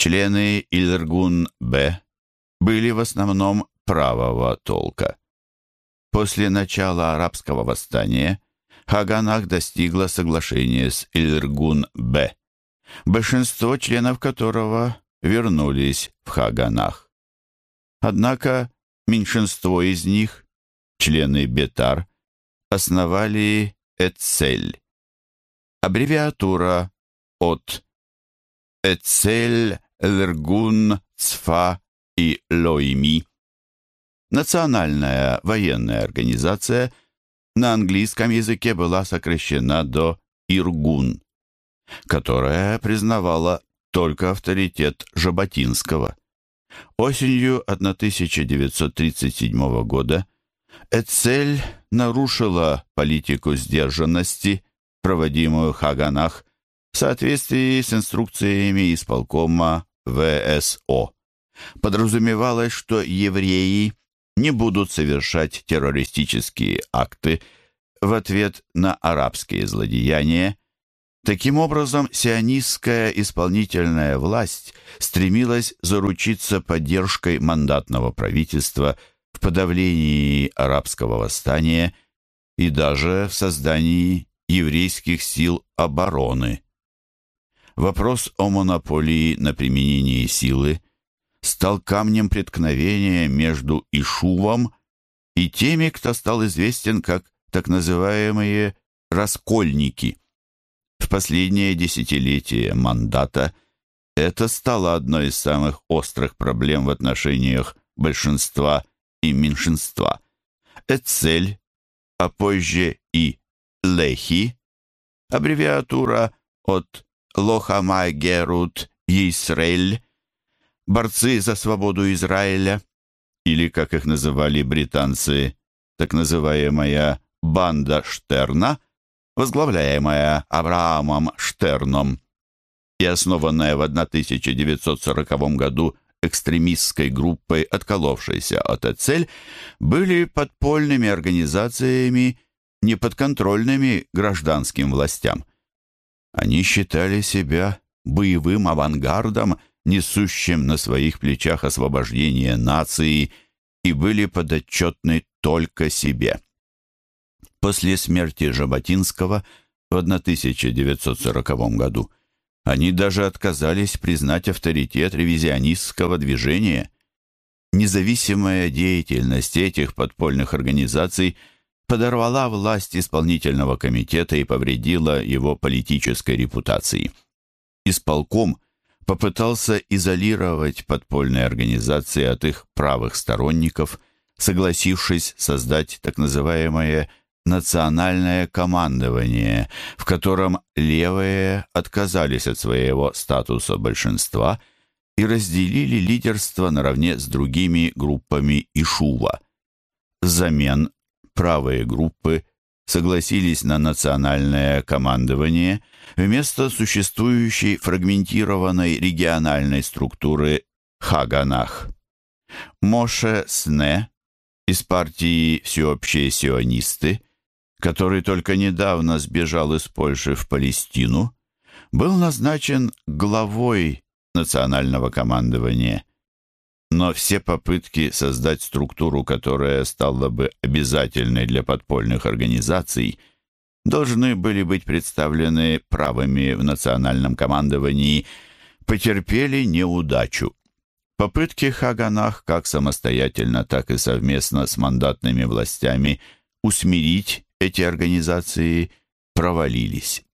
Члены Ильргун-Б были в основном правого толка. После начала арабского восстания Хаганах достигла соглашения с Ильргун-Б, большинство членов которого вернулись в Хаганах. Однако меньшинство из них, члены Бетар, основали Эцель. Аббревиатура от Эцель, Лергун, Цфа и Лойми. Национальная военная организация на английском языке была сокращена до Иргун, которая признавала только авторитет Жаботинского. Осенью 1937 года Эцель нарушила политику сдержанности, проводимую Хаганах, в соответствии с инструкциями исполкома ВСО. Подразумевалось, что евреи не будут совершать террористические акты в ответ на арабские злодеяния. Таким образом, сионистская исполнительная власть стремилась заручиться поддержкой мандатного правительства в подавлении арабского восстания и даже в создании еврейских сил обороны. Вопрос о монополии на применение силы стал камнем преткновения между Ишувом и теми, кто стал известен как так называемые «раскольники». В последнее десятилетие мандата это стало одной из самых острых проблем в отношениях большинства и меньшинства. Эцель, а позже и Лехи, аббревиатура от Лохама Герут Йисрель, борцы за свободу Израиля, или, как их называли британцы, так называемая «банда Штерна», возглавляемая Авраамом Штерном и основанная в 1940 году экстремистской группой, отколовшейся от Эцель, были подпольными организациями, неподконтрольными гражданским властям. Они считали себя боевым авангардом, несущим на своих плечах освобождение нации, и были подотчетны только себе. После смерти Жаботинского в 1940 году они даже отказались признать авторитет ревизионистского движения. Независимая деятельность этих подпольных организаций – подорвала власть исполнительного комитета и повредила его политической репутации. Исполком попытался изолировать подпольные организации от их правых сторонников, согласившись создать так называемое национальное командование, в котором левые отказались от своего статуса большинства и разделили лидерство наравне с другими группами Ишува. Взамен правые группы согласились на национальное командование вместо существующей фрагментированной региональной структуры Хаганах. Моше Сне из партии «Всеобщие сионисты», который только недавно сбежал из Польши в Палестину, был назначен главой национального командования – но все попытки создать структуру, которая стала бы обязательной для подпольных организаций, должны были быть представлены правыми в национальном командовании, потерпели неудачу. Попытки Хаганах как самостоятельно, так и совместно с мандатными властями усмирить эти организации провалились.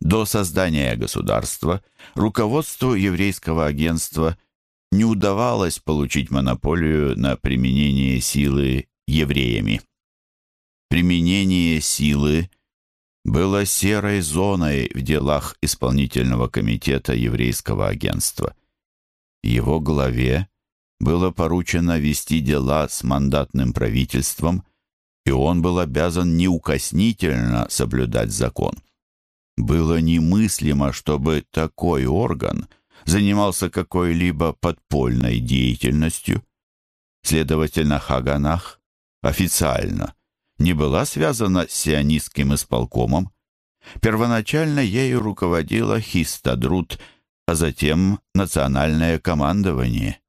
До создания государства руководству еврейского агентства не удавалось получить монополию на применение силы евреями. Применение силы было серой зоной в делах исполнительного комитета еврейского агентства. Его главе было поручено вести дела с мандатным правительством, и он был обязан неукоснительно соблюдать закон. Было немыслимо, чтобы такой орган – занимался какой-либо подпольной деятельностью. Следовательно, Хаганах официально не была связана с сионистским исполкомом. Первоначально ею руководила Хистадрут, а затем национальное командование.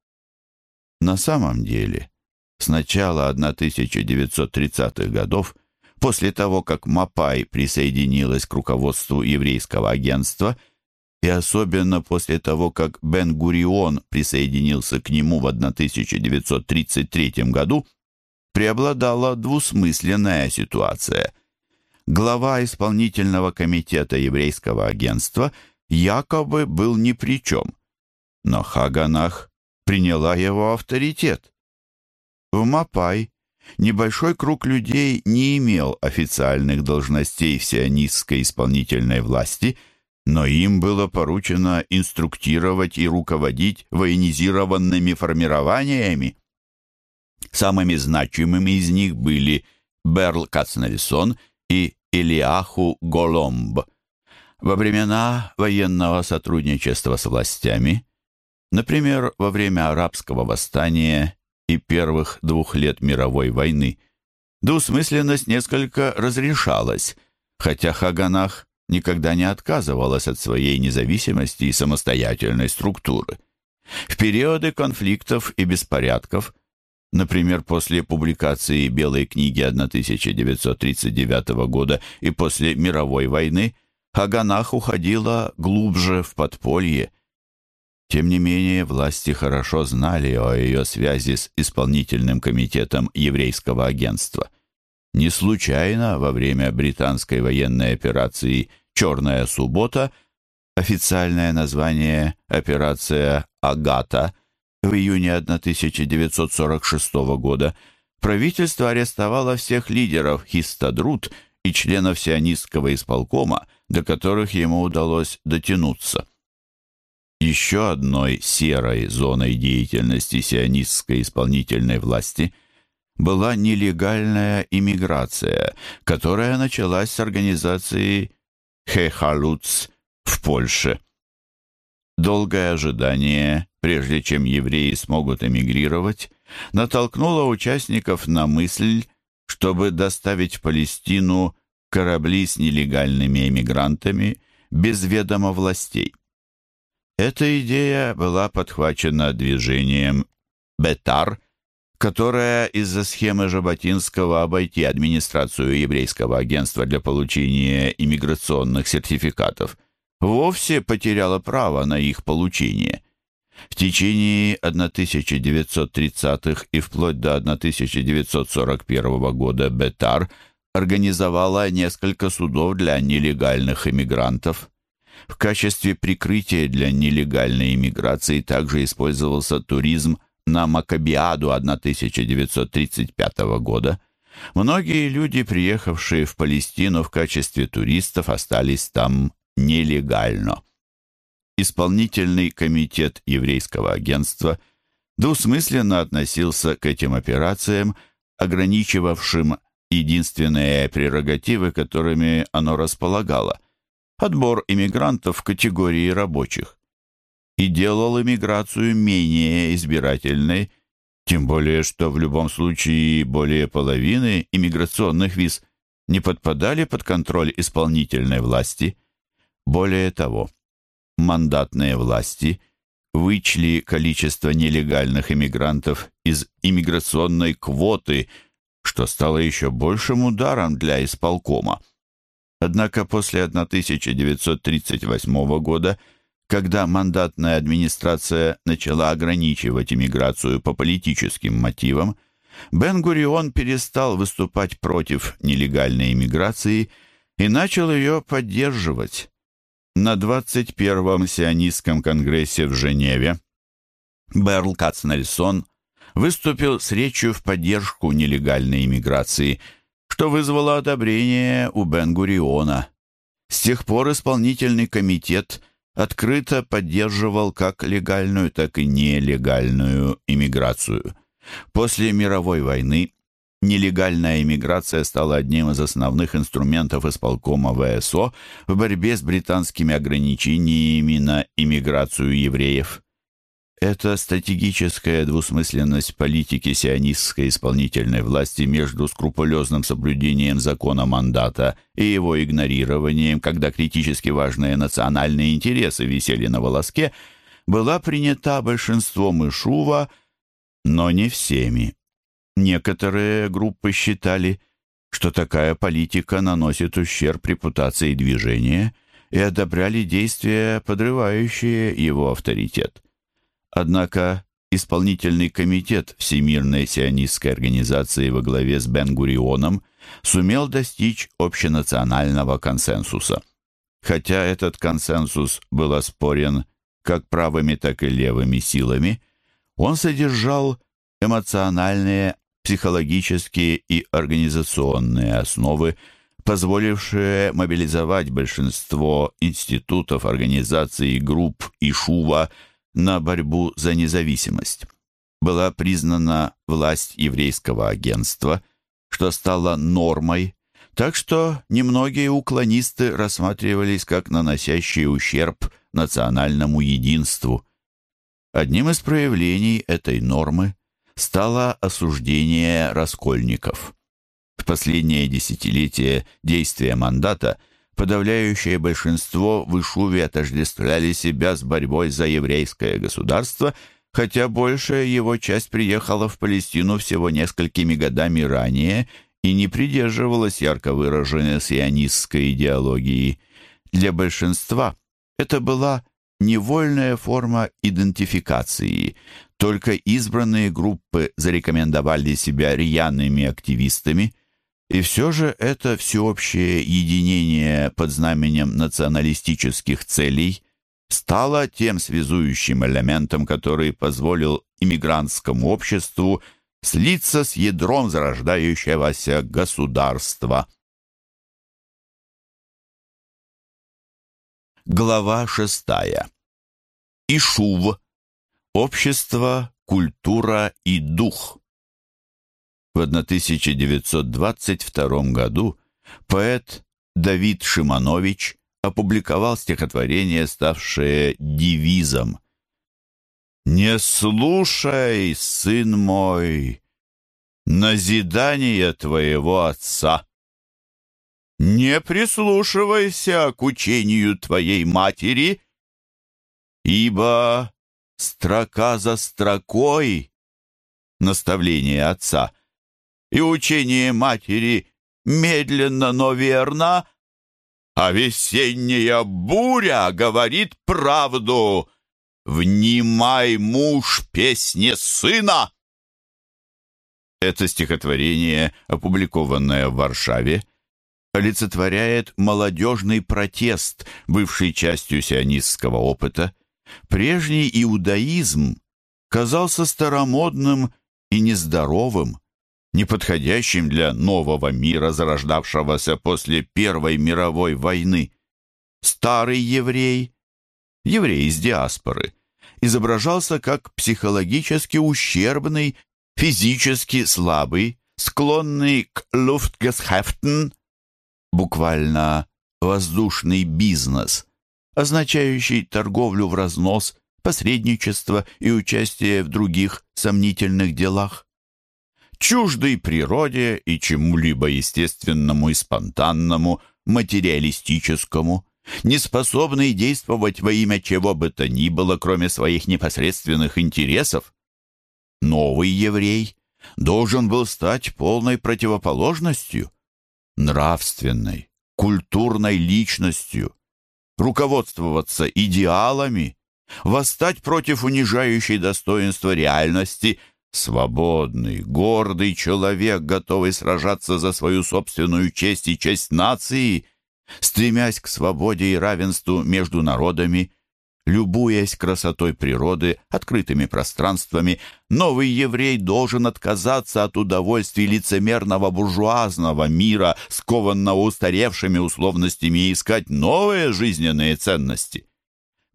На самом деле, с начала 1930-х годов, после того, как Мапай присоединилась к руководству еврейского агентства, и особенно после того, как Бен-Гурион присоединился к нему в 1933 году, преобладала двусмысленная ситуация. Глава исполнительного комитета еврейского агентства якобы был ни при чем, но Хаганах приняла его авторитет. В Мапай небольшой круг людей не имел официальных должностей в сионистской исполнительной власти, но им было поручено инструктировать и руководить военизированными формированиями. Самыми значимыми из них были Берл Кацнельсон и Илиаху Голомб. Во времена военного сотрудничества с властями, например, во время арабского восстания и первых двух лет мировой войны, двусмысленность несколько разрешалась, хотя Хаганах никогда не отказывалась от своей независимости и самостоятельной структуры. В периоды конфликтов и беспорядков – Например, после публикации «Белой книги» 1939 года и после мировой войны Хаганах уходила глубже в подполье. Тем не менее, власти хорошо знали о ее связи с исполнительным комитетом еврейского агентства. Не случайно во время британской военной операции «Черная суббота» официальное название «Операция Агата» – в июне 1946 года правительство арестовало всех лидеров Хистадрут и членов сионистского исполкома, до которых ему удалось дотянуться. Еще одной серой зоной деятельности сионистской исполнительной власти была нелегальная иммиграция, которая началась с организации Хехалуц в Польше. Долгое ожидание прежде чем евреи смогут эмигрировать, натолкнуло участников на мысль, чтобы доставить в Палестину корабли с нелегальными эмигрантами без ведома властей. Эта идея была подхвачена движением «Бетар», которое из-за схемы Жаботинского обойти администрацию еврейского агентства для получения иммиграционных сертификатов вовсе потеряло право на их получение. В течение 1930-х и вплоть до 1941 года Бетар организовала несколько судов для нелегальных иммигрантов. В качестве прикрытия для нелегальной иммиграции также использовался туризм на Макабиаду 1935 года. Многие люди, приехавшие в Палестину в качестве туристов, остались там нелегально. Исполнительный комитет еврейского агентства двусмысленно относился к этим операциям, ограничивавшим единственные прерогативы, которыми оно располагало – отбор иммигрантов в категории рабочих. И делал иммиграцию менее избирательной, тем более, что в любом случае более половины иммиграционных виз не подпадали под контроль исполнительной власти. Более того, мандатные власти вычли количество нелегальных иммигрантов из иммиграционной квоты, что стало еще большим ударом для исполкома. Однако после 1938 года, когда мандатная администрация начала ограничивать иммиграцию по политическим мотивам, Бен-Гурион перестал выступать против нелегальной иммиграции и начал ее поддерживать. На 21-м сионистском конгрессе в Женеве Берл Кацнельсон выступил с речью в поддержку нелегальной иммиграции, что вызвало одобрение у Бен-Гуриона. С тех пор исполнительный комитет открыто поддерживал как легальную, так и нелегальную иммиграцию. После мировой войны Нелегальная иммиграция стала одним из основных инструментов исполкома ВСО в борьбе с британскими ограничениями на иммиграцию евреев. Эта стратегическая двусмысленность политики сионистской исполнительной власти между скрупулезным соблюдением закона мандата и его игнорированием, когда критически важные национальные интересы висели на волоске, была принята большинством Ишува, но не всеми. Некоторые группы считали, что такая политика наносит ущерб репутации движения и одобряли действия, подрывающие его авторитет. Однако исполнительный комитет Всемирной сионистской организации во главе с Бен-Гурионом сумел достичь общенационального консенсуса. Хотя этот консенсус был оспорен как правыми, так и левыми силами, он содержал эмоциональные, психологические и организационные основы, позволившие мобилизовать большинство институтов, организаций, групп и шува – на борьбу за независимость. Была признана власть еврейского агентства, что стало нормой, так что немногие уклонисты рассматривались как наносящие ущерб национальному единству. Одним из проявлений этой нормы стало осуждение раскольников. В последнее десятилетие действия мандата – Подавляющее большинство в Ишуве отождествляли себя с борьбой за еврейское государство, хотя большая его часть приехала в Палестину всего несколькими годами ранее и не придерживалась ярко выраженной сионистской идеологии. Для большинства это была невольная форма идентификации. Только избранные группы зарекомендовали себя рьяными активистами – и все же это всеобщее единение под знаменем националистических целей стало тем связующим элементом, который позволил иммигрантскому обществу слиться с ядром зарождающегося государства. Глава шестая. Ишув. Общество, культура и дух. В 1922 году поэт Давид Шиманович опубликовал стихотворение, ставшее девизом «Не слушай, сын мой, назидания твоего отца, не прислушивайся к учению твоей матери, ибо строка за строкой наставление отца — и учение матери медленно, но верно, а весенняя буря говорит правду. «Внимай, муж, песне сына!» Это стихотворение, опубликованное в Варшаве, олицетворяет молодежный протест, бывший частью сионистского опыта. Прежний иудаизм казался старомодным и нездоровым неподходящим для нового мира, зарождавшегося после Первой мировой войны. Старый еврей, еврей из диаспоры, изображался как психологически ущербный, физически слабый, склонный к «Luftgeschäften», буквально «воздушный бизнес», означающий торговлю в разнос, посредничество и участие в других сомнительных делах чуждый природе и чему-либо естественному и спонтанному, материалистическому, неспособный действовать во имя чего бы то ни было, кроме своих непосредственных интересов. Новый еврей должен был стать полной противоположностью, нравственной, культурной личностью, руководствоваться идеалами, восстать против унижающей достоинства реальности – Свободный, гордый человек, готовый сражаться за свою собственную честь и честь нации, стремясь к свободе и равенству между народами, любуясь красотой природы, открытыми пространствами, новый еврей должен отказаться от удовольствий лицемерного буржуазного мира, скованного устаревшими условностями, и искать новые жизненные ценности.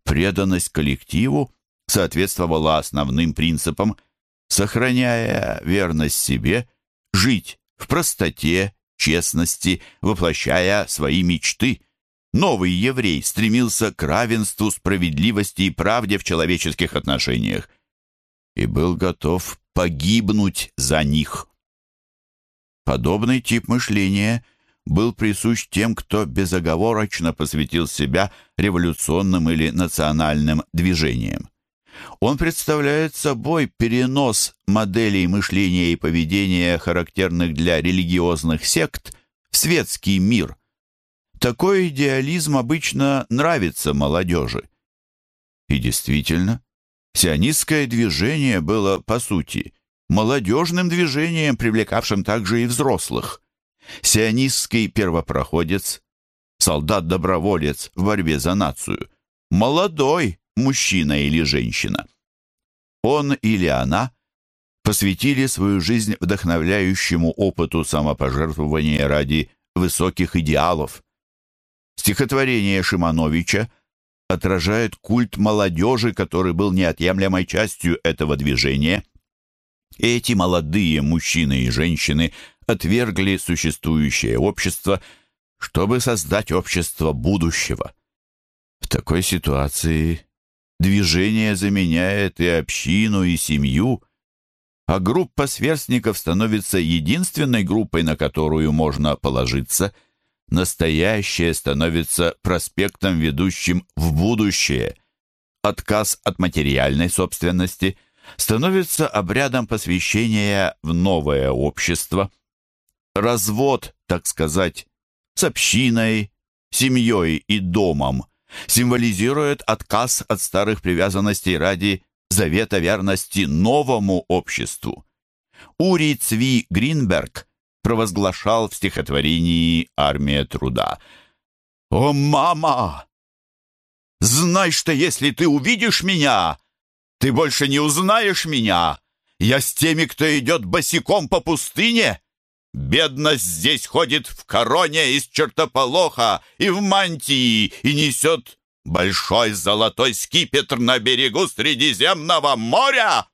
Преданность коллективу соответствовала основным принципам – сохраняя верность себе, жить в простоте, честности, воплощая свои мечты. новый еврей стремился к равенству, справедливости и правде в человеческих отношениях и был готов погибнуть за них. Подобный тип мышления был присущ тем, кто безоговорочно посвятил себя революционным или национальным движениям. Он представляет собой перенос моделей мышления и поведения, характерных для религиозных сект, в светский мир. Такой идеализм обычно нравится молодежи. И действительно, сионистское движение было, по сути, молодежным движением, привлекавшим также и взрослых. Сионистский первопроходец, солдат-доброволец в борьбе за нацию, молодой мужчина или женщина. Он или она посвятили свою жизнь вдохновляющему опыту самопожертвования ради высоких идеалов. Стихотворение Шимановича отражает культ молодежи, который был неотъемлемой частью этого движения – эти молодые мужчины и женщины отвергли существующее общество, чтобы создать общество будущего. В такой ситуации движение заменяет и общину, и семью, а группа сверстников становится единственной группой, на которую можно положиться. Настоящее становится проспектом, ведущим в будущее. Отказ от материальной собственности – становится обрядом посвящения в новое общество. Развод, так сказать, с общиной, семьей и домом символизирует отказ от старых привязанностей ради завета верности новому обществу. Ури Цви Гринберг провозглашал в стихотворении «Армия труда» «О, мама! Знай, что если ты увидишь меня, ты больше не узнаешь меня. Я с теми, кто идет босиком по пустыне. Бедность здесь ходит в короне из чертополоха и в мантии и несет большой золотой скипетр на берегу Средиземного моря.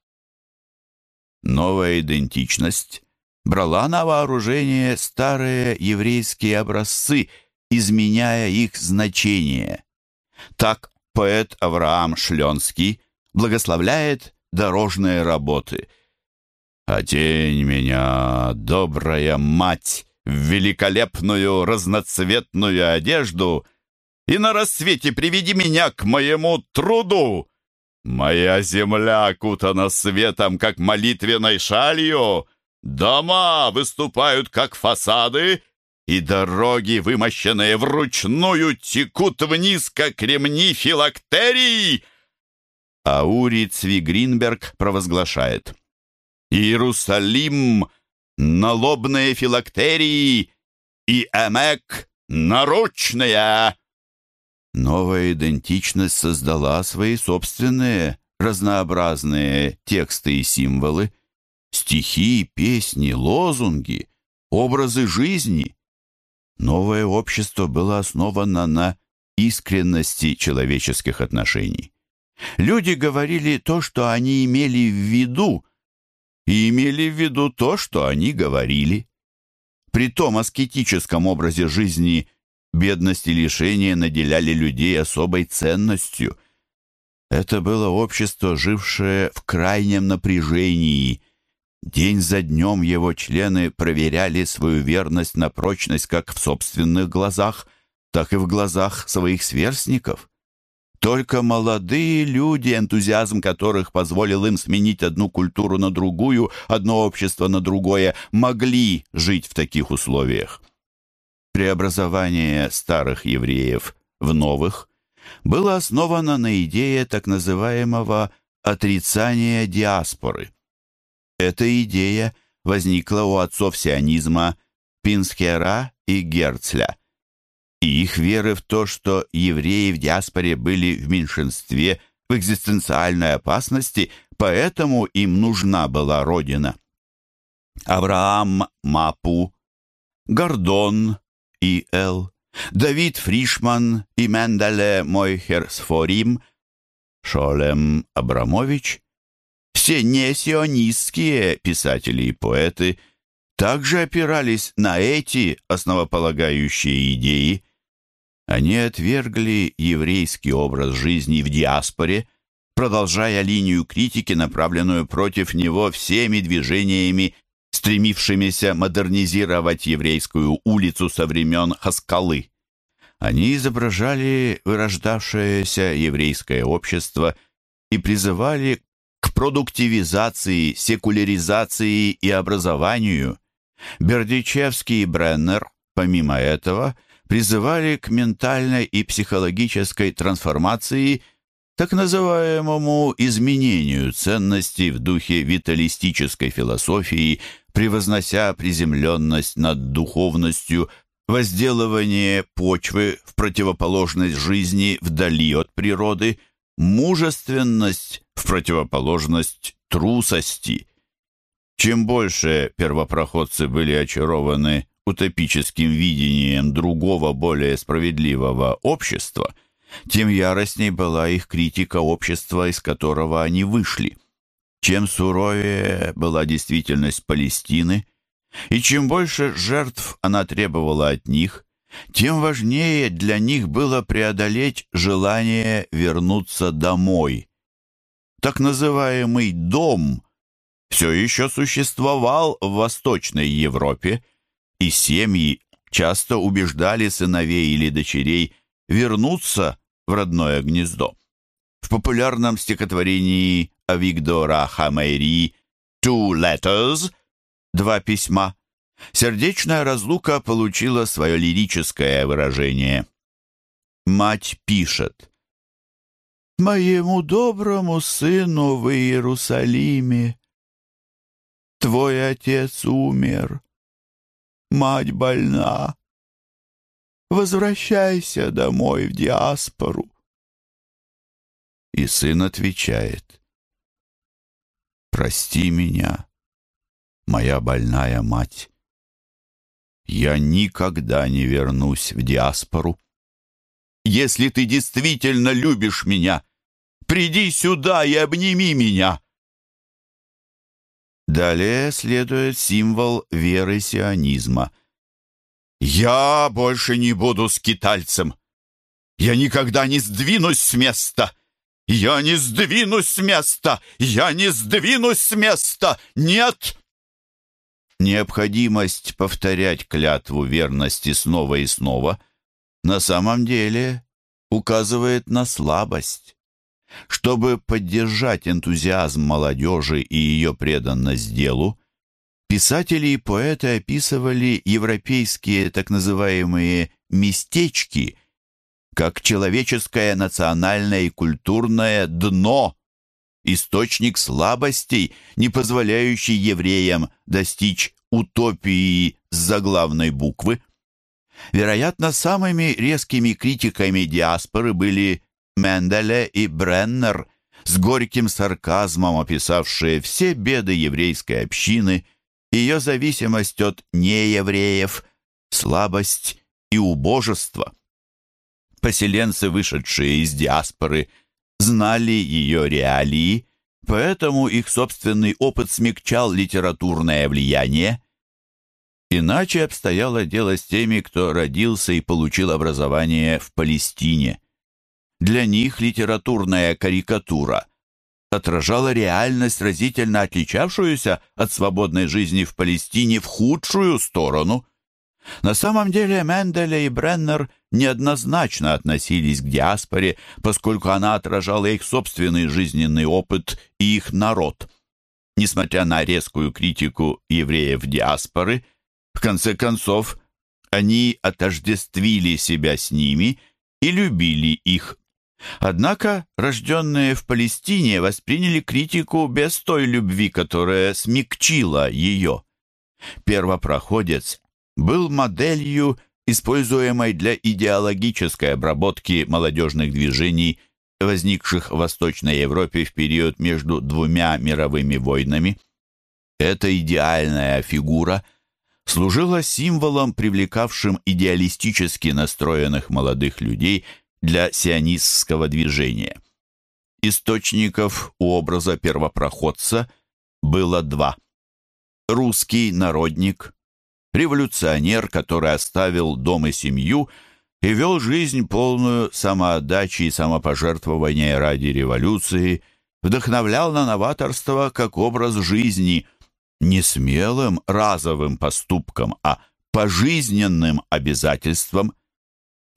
Новая идентичность брала на вооружение старые еврейские образцы, изменяя их значение. Так поэт Авраам Шленский благословляет дорожные работы. «Одень меня, добрая мать, в великолепную разноцветную одежду и на рассвете приведи меня к моему труду. Моя земля окутана светом, как молитвенной шалью, дома выступают, как фасады, и дороги, вымощенные вручную, текут вниз, как ремни филактерий». Аури Цвигринберг провозглашает «Иерусалим — налобные филактерии и Эмек — наручные!» Новая идентичность создала свои собственные разнообразные тексты и символы, стихи, песни, лозунги, образы жизни. Новое общество было основано на искренности человеческих отношений. Люди говорили то, что они имели в виду, и имели в виду то, что они говорили. При том аскетическом образе жизни бедность и лишение наделяли людей особой ценностью. Это было общество, жившее в крайнем напряжении. День за днем его члены проверяли свою верность на прочность как в собственных глазах, так и в глазах своих сверстников. Только молодые люди, энтузиазм которых позволил им сменить одну культуру на другую, одно общество на другое, могли жить в таких условиях. Преобразование старых евреев в новых было основано на идее так называемого отрицания диаспоры. Эта идея возникла у отцов сионизма Пинскера и Герцля – и их веры в то, что евреи в диаспоре были в меньшинстве, в экзистенциальной опасности, поэтому им нужна была родина. Авраам Мапу, Гордон И. Л., Давид Фришман и Менделе Мойхерсфорим, Шолем Абрамович, все несионистские писатели и поэты также опирались на эти основополагающие идеи, Они отвергли еврейский образ жизни в диаспоре, продолжая линию критики, направленную против него всеми движениями, стремившимися модернизировать еврейскую улицу со времен Хаскалы. Они изображали вырождавшееся еврейское общество и призывали к продуктивизации, секуляризации и образованию. Бердичевский и Бреннер, помимо этого, призывали к ментальной и психологической трансформации, так называемому изменению ценностей в духе виталистической философии, превознося приземленность над духовностью, возделывание почвы в противоположность жизни вдали от природы, мужественность в противоположность трусости. Чем больше первопроходцы были очарованы утопическим видением другого, более справедливого общества, тем яростней была их критика общества, из которого они вышли. Чем суровее была действительность Палестины, и чем больше жертв она требовала от них, тем важнее для них было преодолеть желание вернуться домой. Так называемый «дом» все еще существовал в Восточной Европе, и семьи часто убеждали сыновей или дочерей вернуться в родное гнездо. В популярном стихотворении Авигдора Хамейри «Two Letters» «Два письма» сердечная разлука получила свое лирическое выражение. Мать пишет «Моему доброму сыну в Иерусалиме Твой отец умер, мать больна. Возвращайся домой в диаспору. И сын отвечает, «Прости меня, моя больная мать. Я никогда не вернусь в диаспору. Если ты действительно любишь меня, приди сюда и обними меня». Далее следует символ веры сионизма. «Я больше не буду скитальцем. Я никогда не сдвинусь с места. Я не сдвинусь с места. Я не сдвинусь с места. Нет!» Необходимость повторять клятву верности снова и снова на самом деле указывает на слабость. Чтобы поддержать энтузиазм молодежи и ее преданность делу, писатели и поэты описывали европейские так называемые «местечки» как человеческое национальное и культурное дно, источник слабостей, не позволяющий евреям достичь утопии с заглавной буквы. Вероятно, самыми резкими критиками диаспоры были Менделе и Бреннер, с горьким сарказмом описавшие все беды еврейской общины, ее зависимость от неевреев, слабость и убожество. Поселенцы, вышедшие из диаспоры, знали ее реалии, поэтому их собственный опыт смягчал литературное влияние. Иначе обстояло дело с теми, кто родился и получил образование в Палестине. Для них литературная карикатура отражала реальность, разительно отличавшуюся от свободной жизни в Палестине в худшую сторону. На самом деле Менделе и Бреннер неоднозначно относились к диаспоре, поскольку она отражала их собственный жизненный опыт и их народ. Несмотря на резкую критику евреев диаспоры, в конце концов, они отождествили себя с ними и любили их. Однако рожденные в Палестине восприняли критику без той любви, которая смягчила ее. Первопроходец был моделью, используемой для идеологической обработки молодежных движений, возникших в Восточной Европе в период между двумя мировыми войнами. Эта идеальная фигура служила символом, привлекавшим идеалистически настроенных молодых людей – для сионистского движения. Источников у образа первопроходца было два. Русский народник, революционер, который оставил дом и семью и вел жизнь полную самоотдачи и самопожертвования ради революции, вдохновлял на новаторство как образ жизни, не смелым разовым поступком, а пожизненным обязательством.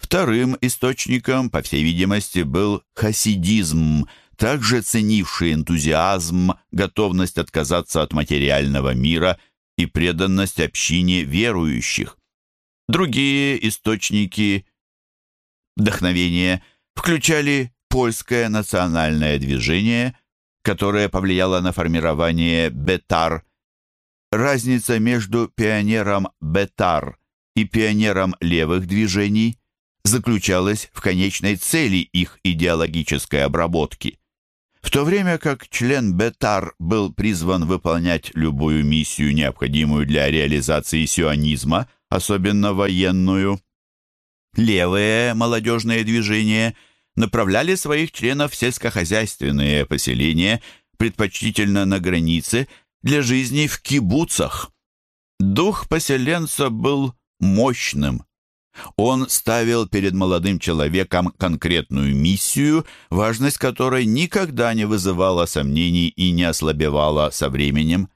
Вторым источником, по всей видимости, был хасидизм, также ценивший энтузиазм, готовность отказаться от материального мира и преданность общине верующих. Другие источники вдохновения включали польское национальное движение, которое повлияло на формирование Бетар. Разница между пионером Бетар и пионером левых движений заключалась в конечной цели их идеологической обработки. В то время как член Бетар был призван выполнять любую миссию, необходимую для реализации сионизма, особенно военную, левые молодежные движения направляли своих членов в сельскохозяйственные поселения, предпочтительно на границе, для жизни в кибуцах. Дух поселенца был мощным, он ставил перед молодым человеком конкретную миссию, важность которой никогда не вызывала сомнений и не ослабевала со временем.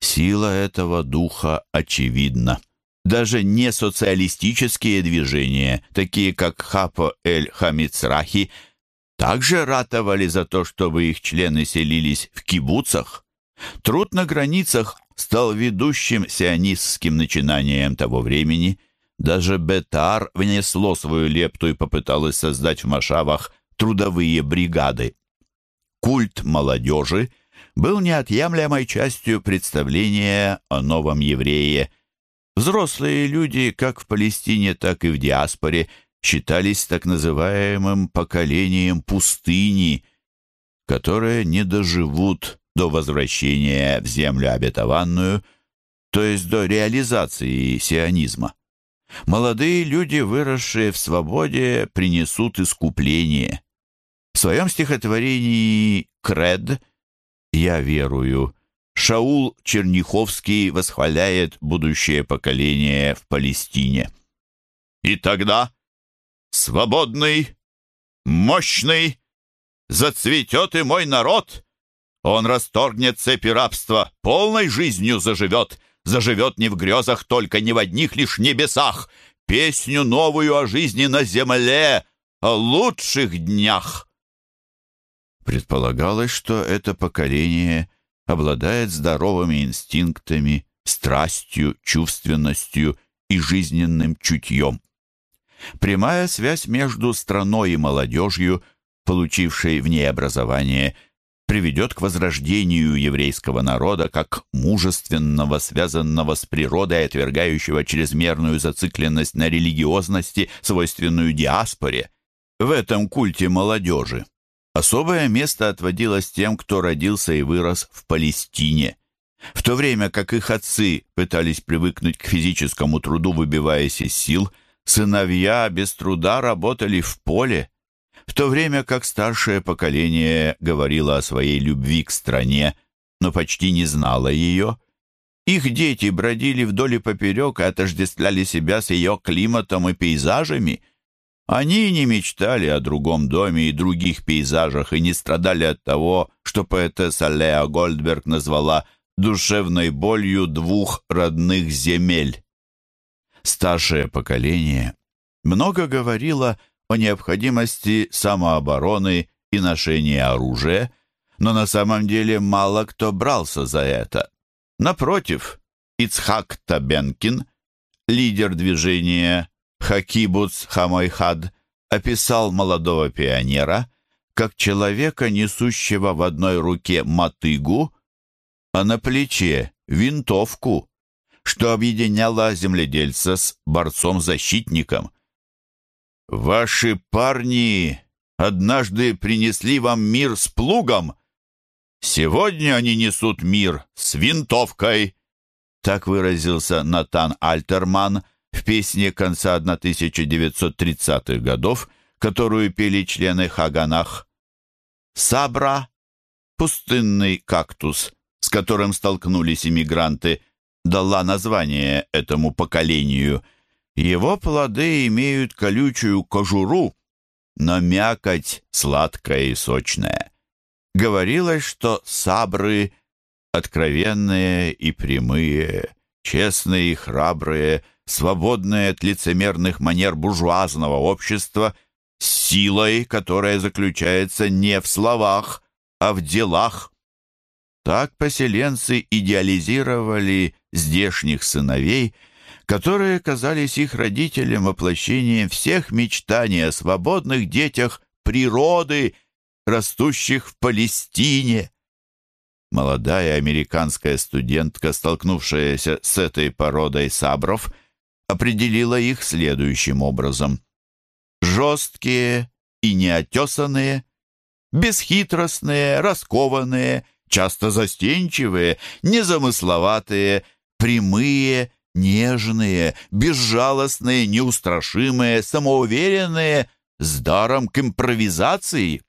Сила этого духа очевидна. Даже не социалистические движения, такие как Хапо эль Хамицрахи, также ратовали за то, чтобы их члены селились в кибуцах. Труд на границах стал ведущим сионистским начинанием того времени – даже Бетар внесло свою лепту и попыталось создать в Машавах трудовые бригады. Культ молодежи был неотъемлемой частью представления о новом еврее. Взрослые люди, как в Палестине, так и в диаспоре, считались так называемым поколением пустыни, которые не доживут до возвращения в землю обетованную, то есть до реализации сионизма. Молодые люди, выросшие в свободе, принесут искупление. В своем стихотворении «Кред» «Я верую» Шаул Черняховский восхваляет будущее поколение в Палестине. «И тогда свободный, мощный, зацветет и мой народ. Он расторгнет цепи рабства, полной жизнью заживет, заживет не в грезах только, не в одних лишь небесах, песню новую о жизни на земле, о лучших днях. Предполагалось, что это поколение обладает здоровыми инстинктами, страстью, чувственностью и жизненным чутьем. Прямая связь между страной и молодежью, получившей в ней образование – приведет к возрождению еврейского народа как мужественного, связанного с природой, отвергающего чрезмерную зацикленность на религиозности, свойственную диаспоре. В этом культе молодежи особое место отводилось тем, кто родился и вырос в Палестине. В то время как их отцы пытались привыкнуть к физическому труду, выбиваясь из сил, сыновья без труда работали в поле, в то время как старшее поколение говорило о своей любви к стране, но почти не знало ее, их дети бродили вдоль и поперек и отождествляли себя с ее климатом и пейзажами. Они не мечтали о другом доме и других пейзажах и не страдали от того, что поэтесса Леа Гольдберг назвала душевной болью двух родных земель. Старшее поколение много говорило о необходимости самообороны и ношения оружия, но на самом деле мало кто брался за это. Напротив, Ицхак Табенкин, лидер движения Хакибуц Хамойхад, описал молодого пионера как человека, несущего в одной руке мотыгу, а на плече винтовку, что объединяло земледельца с борцом-защитником – «Ваши парни однажды принесли вам мир с плугом. Сегодня они несут мир с винтовкой». Так выразился Натан Альтерман в песне конца 1930-х годов, которую пели члены Хаганах. Сабра, пустынный кактус, с которым столкнулись иммигранты, дала название этому поколению – Его плоды имеют колючую кожуру, но мякоть сладкая и сочная. Говорилось, что сабры откровенные и прямые, честные и храбрые, свободные от лицемерных манер буржуазного общества, с силой, которая заключается не в словах, а в делах. Так поселенцы идеализировали здешних сыновей, которые казались их родителям воплощением всех мечтаний о свободных детях природы, растущих в Палестине. Молодая американская студентка, столкнувшаяся с этой породой сабров, определила их следующим образом. Жесткие и неотесанные, бесхитростные, раскованные, часто застенчивые, незамысловатые, прямые, нежные, безжалостные, неустрашимые, самоуверенные, с даром к импровизации.